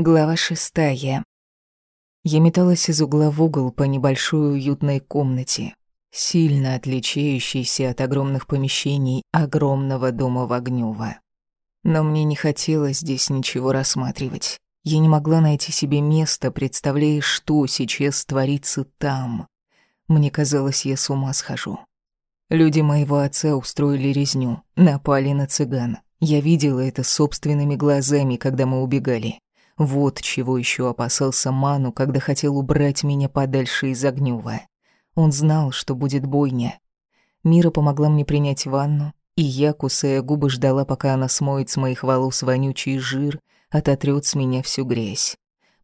Глава шестая. Я металась из угла в угол по небольшой уютной комнате, сильно отличающейся от огромных помещений огромного дома Вогнёва. Но мне не хотелось здесь ничего рассматривать. Я не могла найти себе места, представляя, что сейчас творится там. Мне казалось, я с ума схожу. Люди моего отца устроили резню, напали на цыган. Я видела это собственными глазами, когда мы убегали. Вот чего еще опасался Ману, когда хотел убрать меня подальше из Огнёва. Он знал, что будет бойня. Мира помогла мне принять ванну, и я, кусая губы, ждала, пока она смоет с моих волос вонючий жир, ототрёт с меня всю грязь.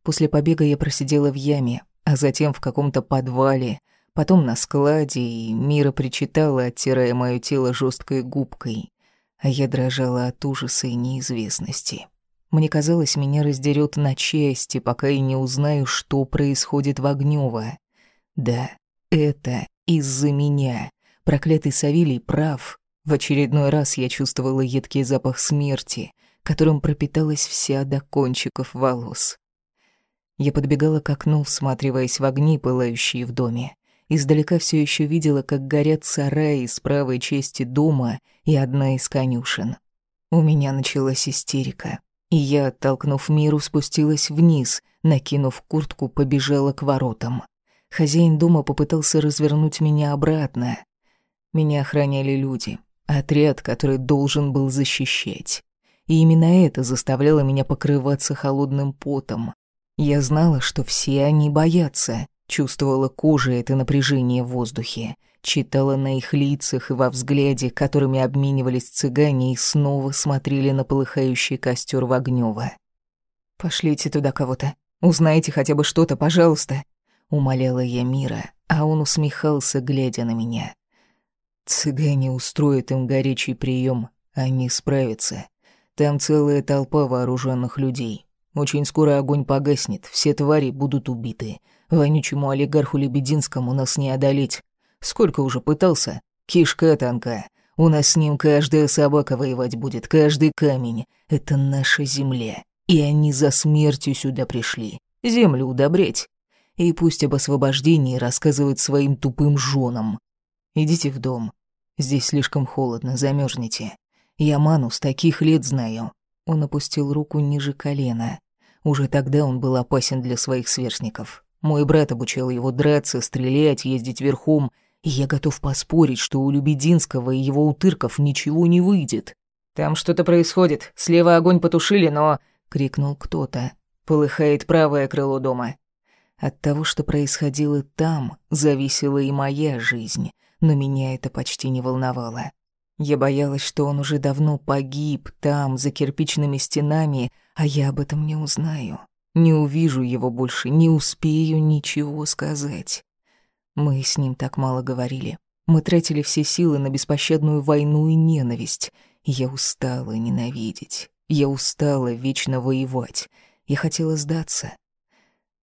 После побега я просидела в яме, а затем в каком-то подвале, потом на складе, и Мира причитала, оттирая моё тело жесткой губкой, а я дрожала от ужаса и неизвестности. Мне казалось, меня раздерет на части, пока я не узнаю, что происходит в Огнёво. Да, это из-за меня. Проклятый Савелий прав. В очередной раз я чувствовала едкий запах смерти, которым пропиталась вся до кончиков волос. Я подбегала к окну, всматриваясь в огни, пылающие в доме. Издалека все еще видела, как горят сараи с правой части дома и одна из конюшен. У меня началась истерика. И я, оттолкнув миру, спустилась вниз, накинув куртку, побежала к воротам. Хозяин дома попытался развернуть меня обратно. Меня охраняли люди, отряд, который должен был защищать. И именно это заставляло меня покрываться холодным потом. Я знала, что все они боятся, чувствовала кожей это напряжение в воздухе, читала на их лицах и во взгляде, которыми обменивались цыгане и снова смотрели на полыхающий костер Вогнёва. «Пошлите туда кого-то. Узнайте хотя бы что-то, пожалуйста», — умоляла я Мира, а он усмехался, глядя на меня. «Цыгане устроят им горячий прием, они справятся. Там целая толпа вооруженных людей. Очень скоро огонь погаснет, все твари будут убиты. Вонючему олигарху Лебединскому нас не одолеть. Сколько уже пытался? Кишка танка. У нас с ним каждая собака воевать будет, каждый камень. Это наша земля. И они за смертью сюда пришли. Землю удобреть. И пусть об освобождении рассказывают своим тупым женам. Идите в дом. Здесь слишком холодно, замерзнете. Я ману с таких лет знаю. Он опустил руку ниже колена. Уже тогда он был опасен для своих сверстников. Мой брат обучал его драться, стрелять, ездить верхом — и я готов поспорить, что у Любединского и его утырков ничего не выйдет. «Там что-то происходит. Слева огонь потушили, но...» — крикнул кто-то. Полыхает правое крыло дома. От того, что происходило там, зависела и моя жизнь, но меня это почти не волновало. Я боялась, что он уже давно погиб там, за кирпичными стенами, а я об этом не узнаю. Не увижу его больше, не успею ничего сказать. Мы с ним так мало говорили. Мы тратили все силы на беспощадную войну и ненависть. Я устала ненавидеть. Я устала вечно воевать. Я хотела сдаться.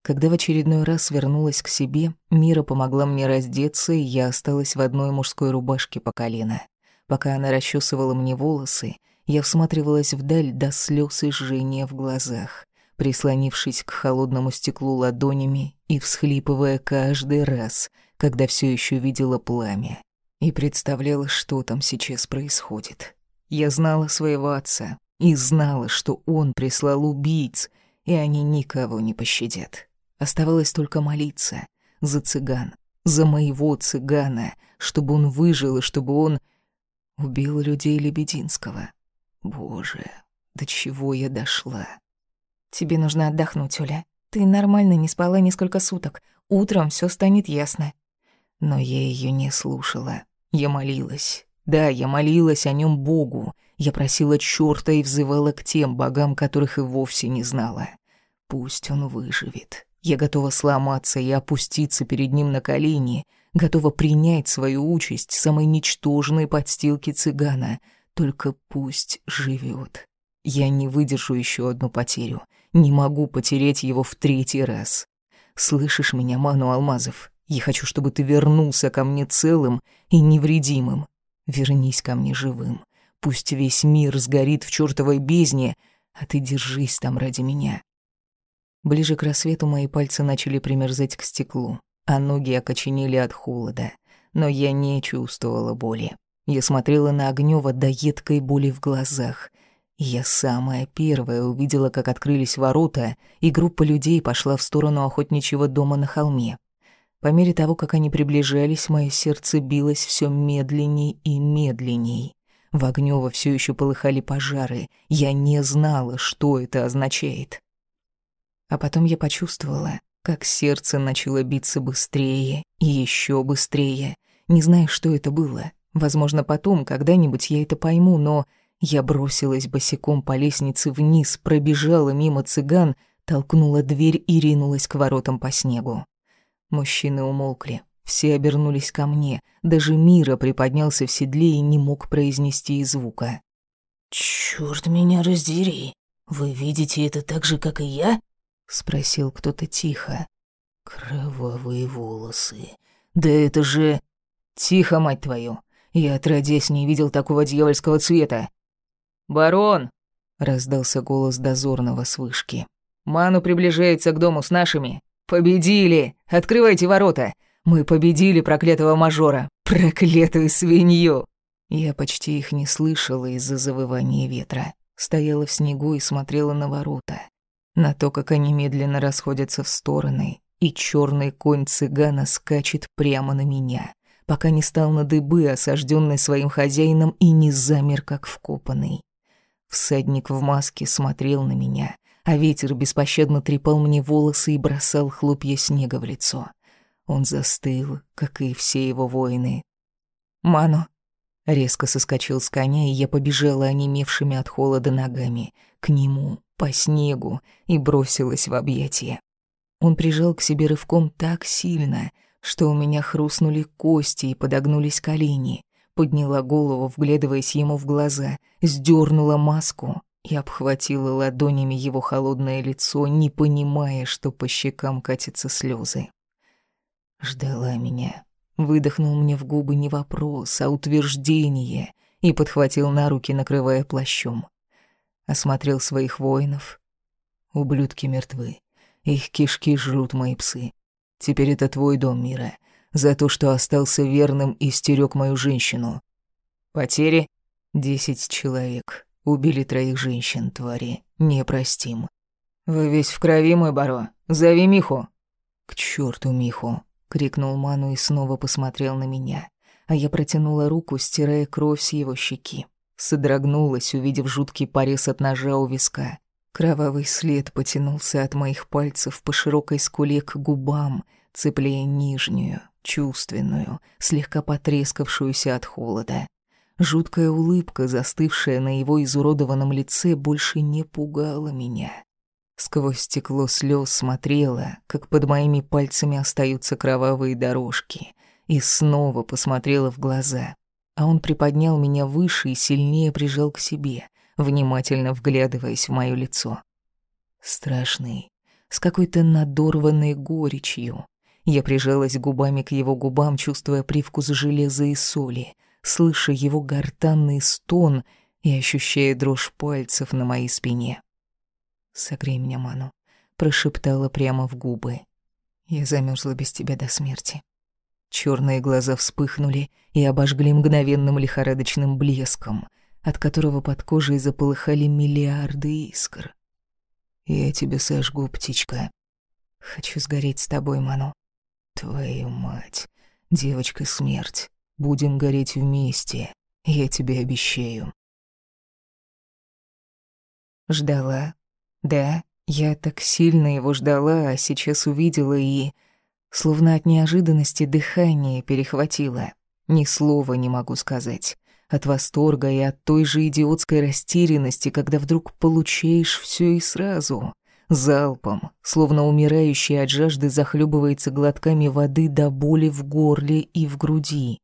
Когда в очередной раз вернулась к себе, Мира помогла мне раздеться, и я осталась в одной мужской рубашке по колено. Пока она расчесывала мне волосы, я всматривалась вдаль до слез и жжения в глазах прислонившись к холодному стеклу ладонями и всхлипывая каждый раз, когда все еще видела пламя и представляла, что там сейчас происходит. Я знала своего отца и знала, что он прислал убийц, и они никого не пощадят. Оставалось только молиться за цыган, за моего цыгана, чтобы он выжил и чтобы он убил людей Лебединского. Боже, до чего я дошла? Тебе нужно отдохнуть, Оля. Ты нормально не спала несколько суток. Утром все станет ясно. Но я ее не слушала. Я молилась. Да, я молилась о нем Богу. Я просила чёрта и взывала к тем богам, которых и вовсе не знала. Пусть он выживет. Я готова сломаться и опуститься перед ним на колени, готова принять свою участь самой ничтожной подстилки цыгана. Только пусть живет. Я не выдержу еще одну потерю. Не могу потерять его в третий раз. Слышишь меня, Ману Алмазов? Я хочу, чтобы ты вернулся ко мне целым и невредимым. Вернись ко мне живым. Пусть весь мир сгорит в чертовой бездне, а ты держись там ради меня. Ближе к рассвету мои пальцы начали примерзать к стеклу, а ноги окоченели от холода. Но я не чувствовала боли. Я смотрела на Огнёва до едкой боли в глазах. Я самая первая увидела, как открылись ворота, и группа людей пошла в сторону охотничьего дома на холме. По мере того, как они приближались, мое сердце билось все медленней и медленней. В Огнёво все еще полыхали пожары. Я не знала, что это означает. А потом я почувствовала, как сердце начало биться быстрее и еще быстрее. Не знаю, что это было. Возможно, потом, когда-нибудь я это пойму, но я бросилась босиком по лестнице вниз, пробежала мимо цыган, толкнула дверь и ринулась к воротам по снегу. Мужчины умолкли. Все обернулись ко мне. Даже Мира приподнялся в седле и не мог произнести и звука. «Чёрт меня раздери! Вы видите это так же, как и я?» спросил кто-то тихо. Кровавые волосы. Да это же Тихо, мать твою. Я отродясь не видел такого дьявольского цвета. Барон, раздался голос дозорного с вышки. Ману приближается к дому с нашими. Победили! Открывайте ворота. Мы победили проклятого мажора. Проклятую свинью. Я почти их не слышала из-за завывания ветра. Стояла в снегу и смотрела на ворота на то, как они медленно расходятся в стороны, и черный конь цыгана скачет прямо на меня, пока не стал на дыбы, осажденный своим хозяином, и не замер, как вкопанный. Всадник в маске смотрел на меня, а ветер беспощадно трепал мне волосы и бросал хлопья снега в лицо. Он застыл, как и все его воины. «Ману!» Резко соскочил с коня, и я побежала онемевшими от холода ногами к нему, по снегу и бросилась в объятия. Он прижал к себе рывком так сильно, что у меня хрустнули кости и подогнулись колени. Подняла голову, вглядываясь ему в глаза, сдернула маску и обхватила ладонями его холодное лицо, не понимая, что по щекам катятся слезы. Ждала меня. Выдохнул мне в губы не вопрос, а утверждение и подхватил на руки, накрывая плащом осмотрел своих воинов. Ублюдки мертвы. Их кишки жрут мои псы. Теперь это твой дом, Мира. За то, что остался верным и стерег мою женщину. Потери? Десять человек. Убили троих женщин, твари. Непростим. Вы весь в крови, мой баро. Зови Миху. К черту Миху. Крикнул Ману и снова посмотрел на меня. А я протянула руку, стирая кровь с его щеки. Содрогнулась, увидев жуткий порез от ножа у виска. Кровавый след потянулся от моих пальцев по широкой скуле к губам, цепляя нижнюю, чувственную, слегка потрескавшуюся от холода. Жуткая улыбка, застывшая на его изуродованном лице, больше не пугала меня. Сквозь стекло слез смотрела, как под моими пальцами остаются кровавые дорожки, и снова посмотрела в глаза а он приподнял меня выше и сильнее прижал к себе, внимательно вглядываясь в моё лицо. Страшный, с какой-то надорванной горечью. Я прижалась губами к его губам, чувствуя привкус железа и соли, слыша его гортанный стон и ощущая дрожь пальцев на моей спине. «Согрей меня, Ману», — прошептала прямо в губы. «Я замерзла без тебя до смерти». Черные глаза вспыхнули и обожгли мгновенным лихорадочным блеском, от которого под кожей заполыхали миллиарды искр. «Я тебя сожгу, птичка. Хочу сгореть с тобой, Ману. Твою мать, девочка-смерть. Будем гореть вместе, я тебе обещаю». Ждала. Да, я так сильно его ждала, а сейчас увидела и... Словно от неожиданности дыхание перехватило. Ни слова не могу сказать. От восторга и от той же идиотской растерянности, когда вдруг получаешь все и сразу. Залпом, словно умирающий от жажды захлебывается глотками воды до боли в горле и в груди.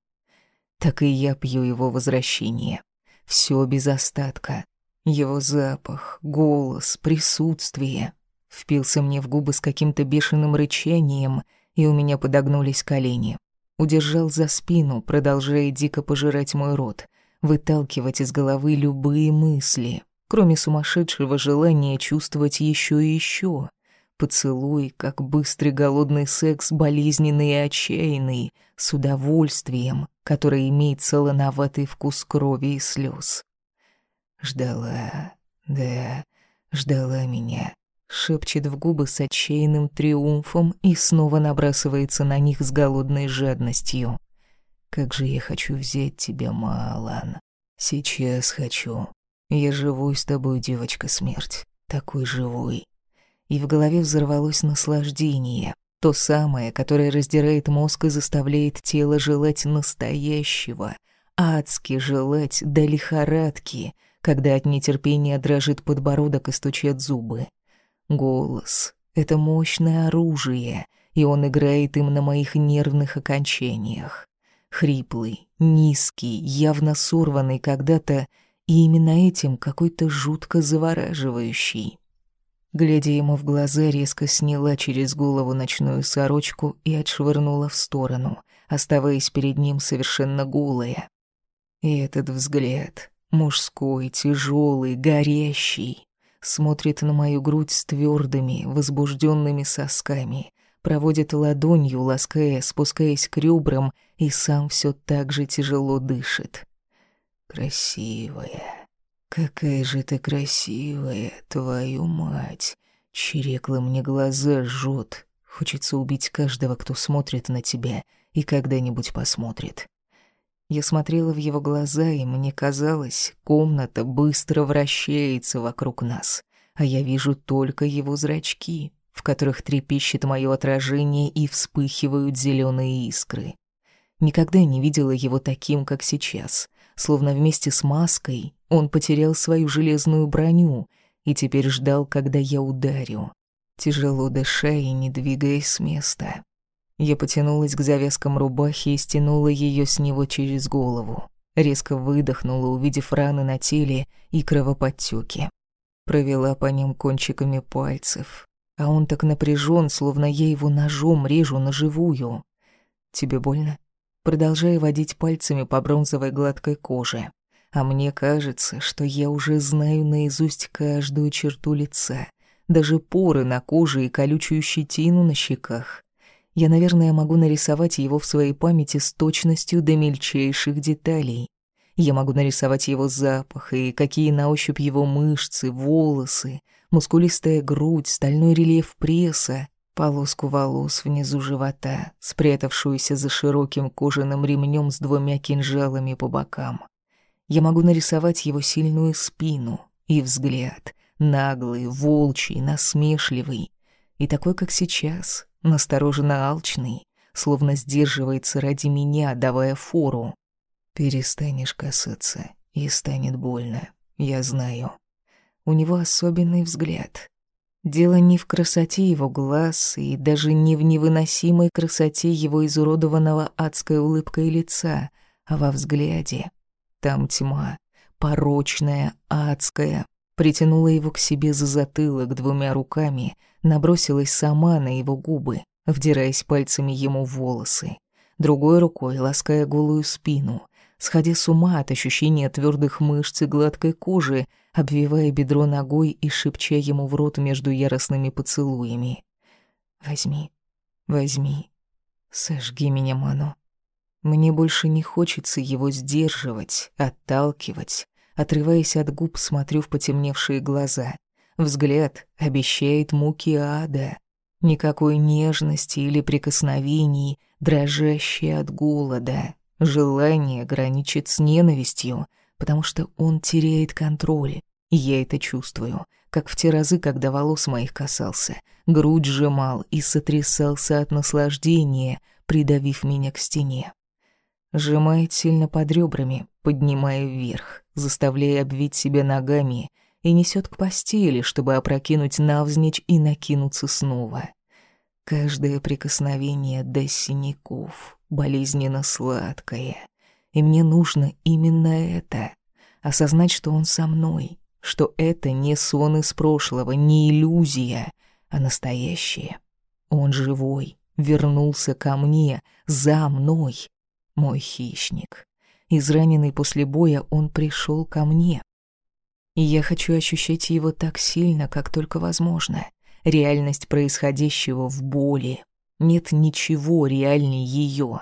Так и я пью его возвращение. Все без остатка. Его запах, голос, присутствие. Впился мне в губы с каким-то бешеным рычанием — и у меня подогнулись колени. Удержал за спину, продолжая дико пожирать мой рот, выталкивать из головы любые мысли, кроме сумасшедшего желания чувствовать еще и еще. Поцелуй, как быстрый голодный секс, болезненный и отчаянный, с удовольствием, которое имеет солоноватый вкус крови и слез. Ждала, да, ждала меня. Шепчет в губы с отчаянным триумфом и снова набрасывается на них с голодной жадностью. Как же я хочу взять тебя, Малан. Сейчас хочу. Я живой с тобой, девочка смерть. Такой живой. И в голове взорвалось наслаждение. То самое, которое раздирает мозг и заставляет тело желать настоящего. Адски желать до лихорадки, когда от нетерпения дрожит подбородок и стучат зубы. Голос — это мощное оружие, и он играет им на моих нервных окончаниях. Хриплый, низкий, явно сорванный когда-то, и именно этим какой-то жутко завораживающий. Глядя ему в глаза, резко сняла через голову ночную сорочку и отшвырнула в сторону, оставаясь перед ним совершенно голая. И этот взгляд, мужской, тяжелый, горящий, смотрит на мою грудь с твердыми, возбужденными сосками, проводит ладонью, лаская, спускаясь к ребрам, и сам все так же тяжело дышит. «Красивая, какая же ты красивая, твою мать!» Чирекла мне глаза жжет. Хочется убить каждого, кто смотрит на тебя и когда-нибудь посмотрит. Я смотрела в его глаза, и мне казалось, комната быстро вращается вокруг нас, а я вижу только его зрачки, в которых трепещет мое отражение и вспыхивают зеленые искры. Никогда не видела его таким, как сейчас, словно вместе с маской он потерял свою железную броню и теперь ждал, когда я ударю, тяжело дыша и не двигаясь с места. Я потянулась к завязкам рубахи и стянула ее с него через голову. Резко выдохнула, увидев раны на теле и кровоподтёки. Провела по ним кончиками пальцев, а он так напряжен, словно я его ножом режу на живую. Тебе больно? Продолжая водить пальцами по бронзовой гладкой коже. А мне кажется, что я уже знаю наизусть каждую черту лица, даже поры на коже и колючую щетину на щеках. Я, наверное, могу нарисовать его в своей памяти с точностью до мельчайших деталей. Я могу нарисовать его запах и какие на ощупь его мышцы, волосы, мускулистая грудь, стальной рельеф пресса, полоску волос внизу живота, спрятавшуюся за широким кожаным ремнем с двумя кинжалами по бокам. Я могу нарисовать его сильную спину и взгляд, наглый, волчий, насмешливый, и такой, как сейчас, настороженно алчный, словно сдерживается ради меня, давая фору. Перестанешь касаться, и станет больно, я знаю. У него особенный взгляд. Дело не в красоте его глаз и даже не в невыносимой красоте его изуродованного адской улыбкой лица, а во взгляде. Там тьма, порочная, адская, притянула его к себе за затылок двумя руками, набросилась сама на его губы, вдираясь пальцами ему в волосы, другой рукой лаская голую спину, сходя с ума от ощущения твердых мышц и гладкой кожи, обвивая бедро ногой и шепча ему в рот между яростными поцелуями. «Возьми, возьми, сожги меня, Мано. Мне больше не хочется его сдерживать, отталкивать. Отрываясь от губ, смотрю в потемневшие глаза. Взгляд обещает муки ада. Никакой нежности или прикосновений, дрожащей от голода. Желание граничит с ненавистью, потому что он теряет контроль. И я это чувствую, как в те разы, когда волос моих касался, грудь сжимал и сотрясался от наслаждения, придавив меня к стене. Сжимает сильно под ребрами, поднимая вверх, заставляя обвить себя ногами и несет к постели, чтобы опрокинуть навзничь и накинуться снова. Каждое прикосновение до синяков, болезненно сладкое. И мне нужно именно это. Осознать, что он со мной, что это не сон из прошлого, не иллюзия, а настоящее. Он живой, вернулся ко мне, за мной, мой хищник. Израненный после боя, он пришел ко мне. И я хочу ощущать его так сильно, как только возможно — реальность происходящего в боли. Нет ничего реальнее ее.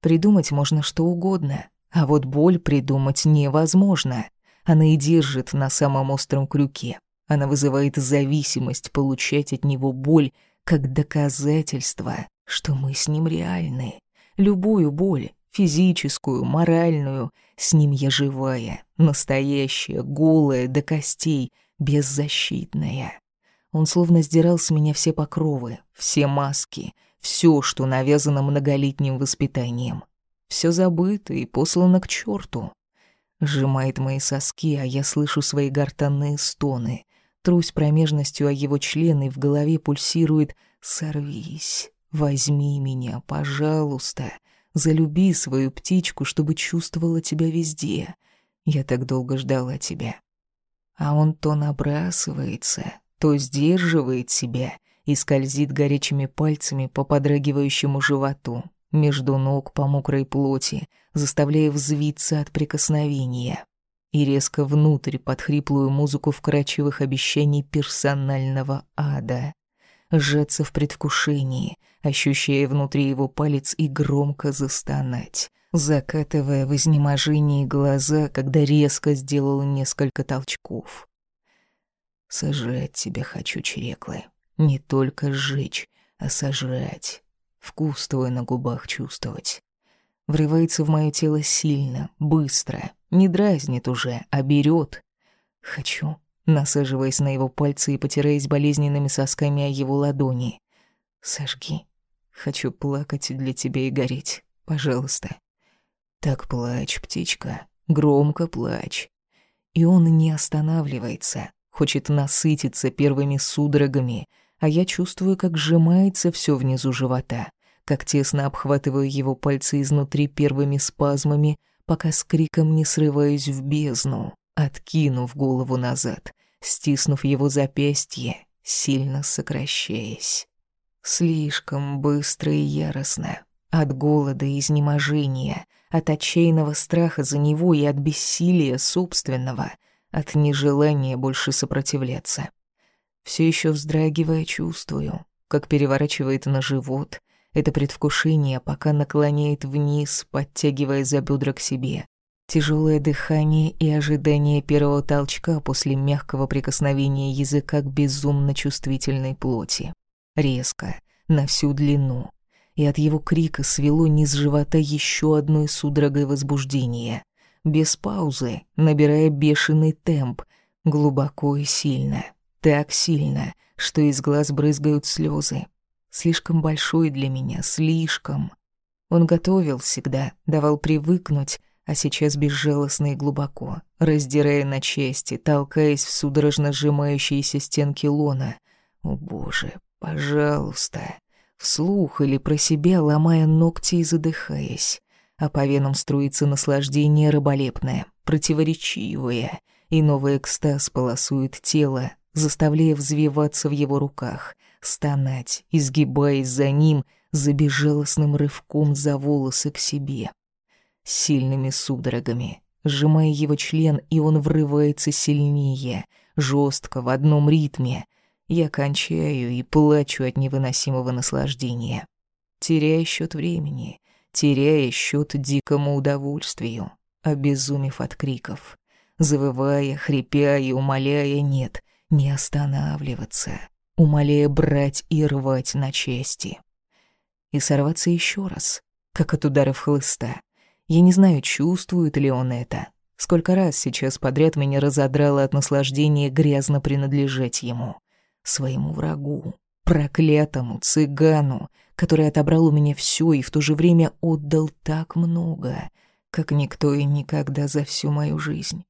Придумать можно что угодно, а вот боль придумать невозможно. Она и держит на самом остром крюке. Она вызывает зависимость получать от него боль как доказательство, что мы с ним реальны. Любую боль, физическую, моральную, с ним я живая, настоящая, голая, до костей, беззащитная. Он словно сдирал с меня все покровы, все маски, все, что навязано многолетним воспитанием. Все забыто и послано к черту. Сжимает мои соски, а я слышу свои гортанные стоны. Трусь промежностью о его члены, в голове пульсирует «Сорвись, возьми меня, пожалуйста, залюби свою птичку, чтобы чувствовала тебя везде. Я так долго ждала тебя». А он то набрасывается, то сдерживает себя и скользит горячими пальцами по подрагивающему животу, между ног по мокрой плоти, заставляя взвиться от прикосновения, и резко внутрь под хриплую музыку вкрадчивых обещаний персонального ада. Сжаться в предвкушении, ощущая внутри его палец и громко застонать, закатывая в изнеможении глаза, когда резко сделал несколько толчков. «Сожрать тебя хочу, чреклы. Не только сжечь, а сожрать. Вкус твой на губах чувствовать. Врывается в мое тело сильно, быстро, не дразнит уже, а берет. Хочу, насаживаясь на его пальцы и потираясь болезненными сосками о его ладони. Сожги. Хочу плакать для тебя и гореть. Пожалуйста. Так плачь, птичка. Громко плачь. И он не останавливается. Хочет насытиться первыми судорогами, а я чувствую, как сжимается все внизу живота как тесно обхватываю его пальцы изнутри первыми спазмами, пока с криком не срываюсь в бездну, откинув голову назад, стиснув его запястье, сильно сокращаясь. Слишком быстро и яростно, от голода и изнеможения, от отчаянного страха за него и от бессилия собственного, от нежелания больше сопротивляться. Все еще вздрагивая, чувствую, как переворачивает на живот, это предвкушение пока наклоняет вниз, подтягивая за бедра к себе. Тяжелое дыхание и ожидание первого толчка после мягкого прикосновения языка к безумно чувствительной плоти. Резко, на всю длину. И от его крика свело низ живота еще одной судорогой возбуждения. Без паузы, набирая бешеный темп, глубоко и сильно. Так сильно, что из глаз брызгают слезы. Слишком большой для меня, слишком. Он готовил всегда, давал привыкнуть, а сейчас безжалостно и глубоко, раздирая на части, толкаясь в судорожно сжимающиеся стенки лона. О боже, пожалуйста. Вслух или про себя, ломая ногти и задыхаясь. А по венам струится наслаждение раболепное, противоречивое, и новый экстаз полосует тело, заставляя взвиваться в его руках, стонать, изгибаясь за ним, за безжалостным рывком за волосы к себе. Сильными судорогами, сжимая его член, и он врывается сильнее, жестко, в одном ритме. Я кончаю и плачу от невыносимого наслаждения. Теряя счет времени, теряя счет дикому удовольствию, обезумев от криков, завывая, хрипя и умоляя «нет», не останавливаться, умоляя брать и рвать на части. И сорваться еще раз, как от ударов хлыста. Я не знаю, чувствует ли он это. Сколько раз сейчас подряд меня разодрало от наслаждения грязно принадлежать ему, своему врагу, проклятому цыгану, который отобрал у меня все и в то же время отдал так много, как никто и никогда за всю мою жизнь.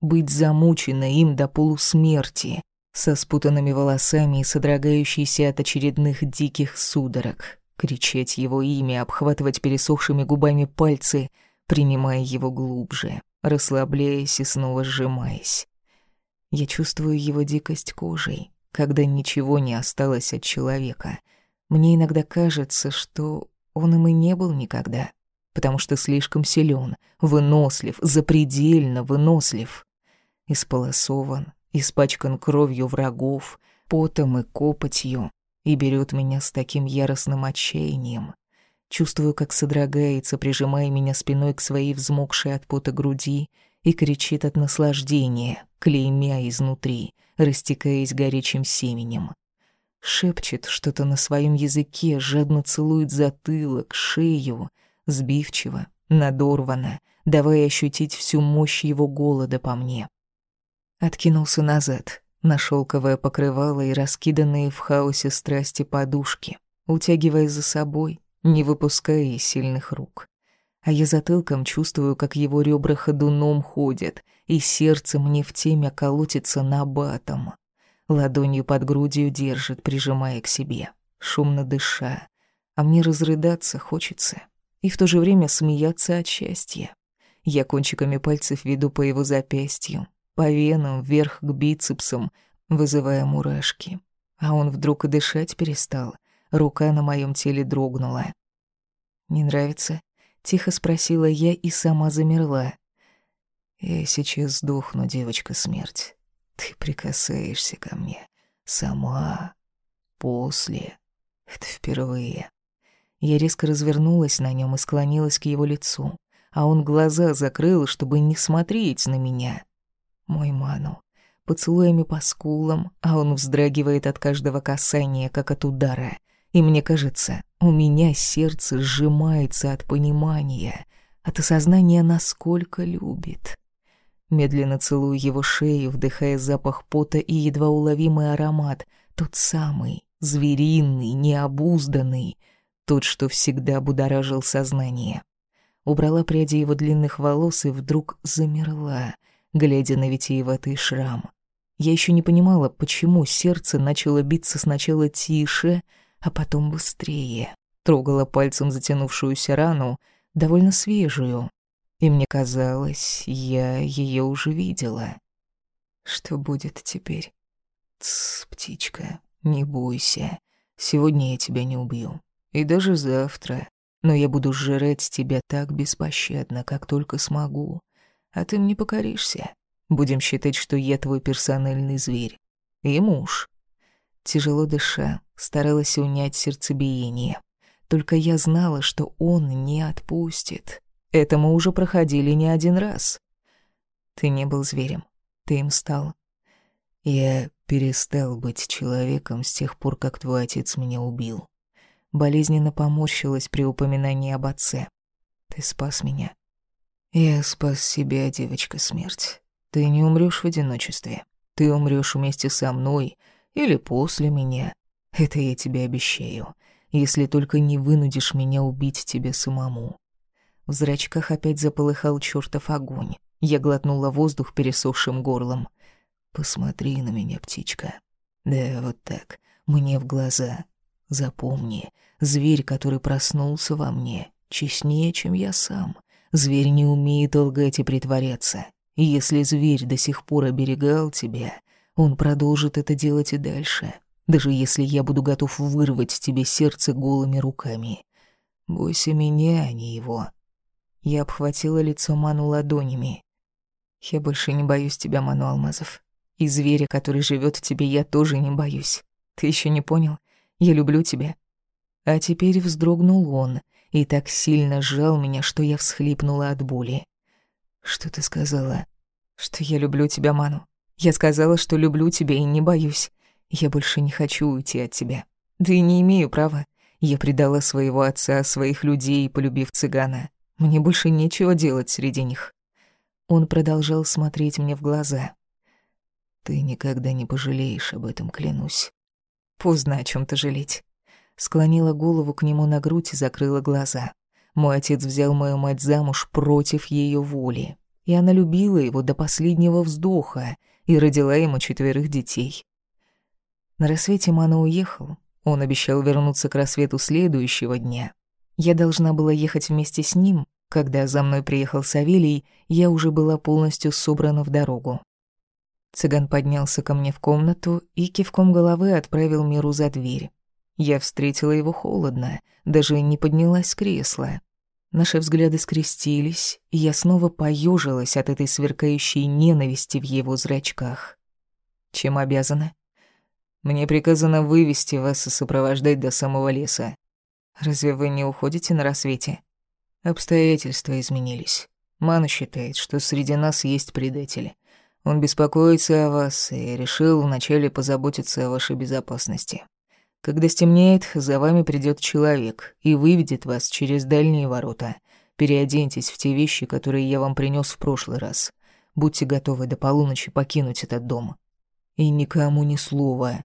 Быть замученной им до полусмерти, со спутанными волосами и содрогающейся от очередных диких судорог, кричать его имя, обхватывать пересохшими губами пальцы, принимая его глубже, расслабляясь и снова сжимаясь. Я чувствую его дикость кожей, когда ничего не осталось от человека. Мне иногда кажется, что он им и не был никогда, потому что слишком силен, вынослив, запредельно вынослив. Исполосован, испачкан кровью врагов, потом и копотью, и берет меня с таким яростным отчаянием. Чувствую, как содрогается, прижимая меня спиной к своей взмокшей от пота груди и кричит от наслаждения, клеймя изнутри, растекаясь горячим семенем. Шепчет что-то на своем языке, жадно целует затылок, шею, сбивчиво, надорвано, давая ощутить всю мощь его голода по мне. Откинулся назад, на шелковое покрывало и раскиданные в хаосе страсти подушки, утягивая за собой, не выпуская из сильных рук. А я затылком чувствую, как его ребра ходуном ходят, и сердце мне в теме колотится на батом. Ладонью под грудью держит, прижимая к себе, шумно дыша. А мне разрыдаться хочется и в то же время смеяться от счастья. Я кончиками пальцев веду по его запястью, по венам, вверх к бицепсам, вызывая мурашки. А он вдруг и дышать перестал. Рука на моем теле дрогнула. «Не нравится?» — тихо спросила я и сама замерла. «Я сейчас сдохну, девочка, смерть. Ты прикасаешься ко мне. Сама. После. Это впервые. Я резко развернулась на нем и склонилась к его лицу, а он глаза закрыл, чтобы не смотреть на меня. Мой ману. Поцелуями по скулам, а он вздрагивает от каждого касания, как от удара. И мне кажется, у меня сердце сжимается от понимания, от осознания, насколько любит. Медленно целую его шею, вдыхая запах пота и едва уловимый аромат, тот самый, звериный, необузданный, тот, что всегда будоражил сознание. Убрала пряди его длинных волос и вдруг замерла, глядя на витиеватый шрам. Я еще не понимала, почему сердце начало биться сначала тише, а потом быстрее. Трогала пальцем затянувшуюся рану, довольно свежую, и мне казалось, я ее уже видела. Что будет теперь? Тс, птичка, не бойся. Сегодня я тебя не убью. И даже завтра. Но я буду жрать тебя так беспощадно, как только смогу. А ты мне покоришься. Будем считать, что я твой персональный зверь. И муж. Тяжело дыша, старалась унять сердцебиение. Только я знала, что он не отпустит. Это мы уже проходили не один раз. Ты не был зверем, ты им стал. Я перестал быть человеком с тех пор, как твой отец меня убил. Болезненно поморщилась при упоминании об отце. Ты спас меня. Я спас себя, девочка, смерть. Ты не умрёшь в одиночестве. Ты умрёшь вместе со мной или после меня. Это я тебе обещаю, если только не вынудишь меня убить тебя самому. В зрачках опять заполыхал чертов огонь. Я глотнула воздух пересохшим горлом. «Посмотри на меня, птичка. Да, вот так. Мне в глаза. Запомни, зверь, который проснулся во мне, честнее, чем я сам. Зверь не умеет лгать и притворяться. Если зверь до сих пор оберегал тебя, он продолжит это делать и дальше, даже если я буду готов вырвать тебе сердце голыми руками. Бойся меня, а не его. Я обхватила лицо Ману ладонями. «Я больше не боюсь тебя, Ману Алмазов. И зверя, который живет в тебе, я тоже не боюсь. Ты еще не понял? Я люблю тебя». А теперь вздрогнул он и так сильно сжал меня, что я всхлипнула от боли. «Что ты сказала?» «Что я люблю тебя, Ману. Я сказала, что люблю тебя и не боюсь. Я больше не хочу уйти от тебя. Да и не имею права. Я предала своего отца, своих людей, полюбив цыгана. Мне больше нечего делать среди них. Он продолжал смотреть мне в глаза. Ты никогда не пожалеешь об этом, клянусь. Поздно о чем то жалеть. Склонила голову к нему на грудь и закрыла глаза. Мой отец взял мою мать замуж против ее воли, и она любила его до последнего вздоха и родила ему четверых детей. На рассвете Мана уехал. Он обещал вернуться к рассвету следующего дня. Я должна была ехать вместе с ним. Когда за мной приехал Савелий, я уже была полностью собрана в дорогу. Цыган поднялся ко мне в комнату и кивком головы отправил Миру за дверь. Я встретила его холодно, даже не поднялась с кресла. Наши взгляды скрестились, и я снова поежилась от этой сверкающей ненависти в его зрачках. Чем обязана? Мне приказано вывести вас и сопровождать до самого леса. Разве вы не уходите на рассвете? Обстоятельства изменились. Ману считает, что среди нас есть предатели. Он беспокоится о вас и решил вначале позаботиться о вашей безопасности. Когда стемнеет, за вами придет человек и выведет вас через дальние ворота. Переоденьтесь в те вещи, которые я вам принес в прошлый раз. Будьте готовы до полуночи покинуть этот дом. И никому ни слова.